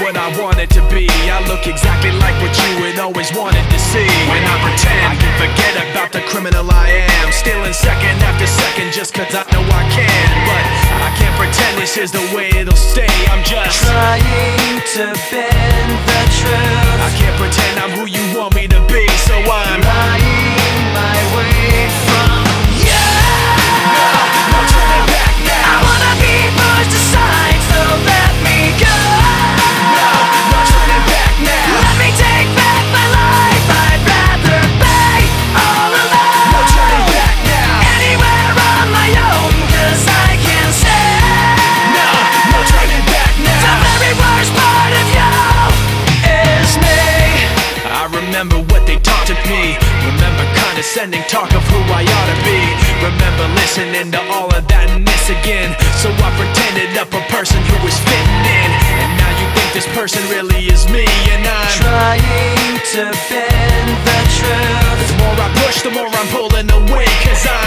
what I wanted to be. I look exactly like what you had always wanted to see. When I pretend, I can forget about the criminal I am. Stealing second after second just cause I know I can. But I can't pretend this is the way it'll stay. I'm just trying to bend. Remember what they taught to me. Remember condescending talk of who I ought to be. Remember listening to all of that and this again. So I pretended up a person who was fitting in. And now you think this person really is me, and I'm Trying to bend the truth. The more I push, the more I'm pulling away, cause I'm